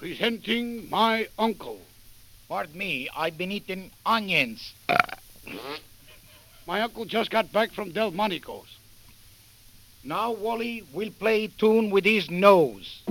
presenting my uncle. Pardon me, I've been eating onions. My uncle just got back from Delmonico's. Now Wally will play tune with his nose.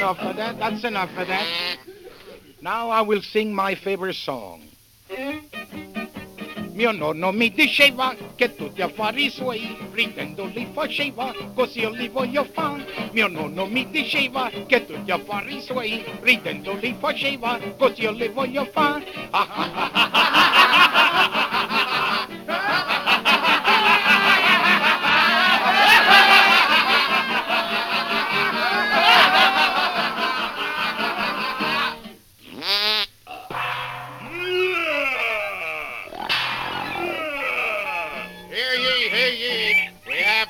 Enough of that. That's enough of that. Now I will sing my favorite song. Mio nonno mi diceva che tutti affari suoi ridendo li faceva, così io li voglio fare. Mio nonno mi diceva che tutti affari suoi ridendo li faceva, così io li voglio. Hear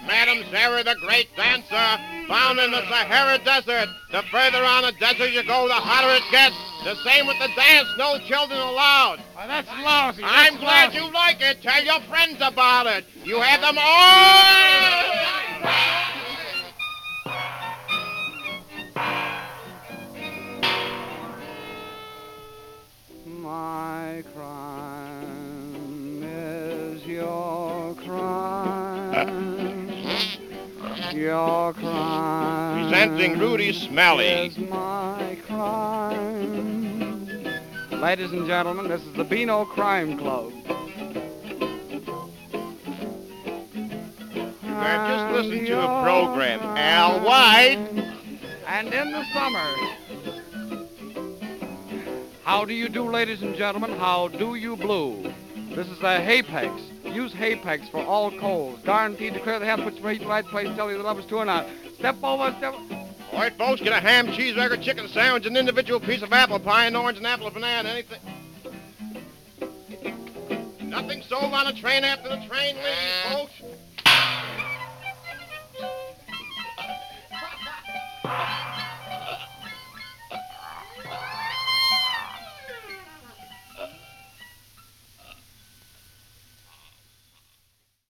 We have Madam Sarah the Great Dancer, found in the Sahara Desert. The further on the desert you go, the hotter it gets. The same with the dance, no children allowed. Why, that's lousy. I'm glad lousy. you like it. Tell your friends about it. You have them all. Your crime. Presenting Rudy Smelly. Is my crime. Ladies and gentlemen, this is the Beano Crime Club. Now, just listen to a program. Al White. And in the summer. How do you do, ladies and gentlemen? How do you blue? This is a Hapex. Use Hapex for all colds. Guaranteed to clear the head, put your the right place, tell you the lovers to or not. Step over, step. All right, folks, get a ham, cheeseburger, chicken sandwich, an individual piece of apple pie, an orange, an apple, a banana, anything. Nothing sold on a train after the train leaves, folks.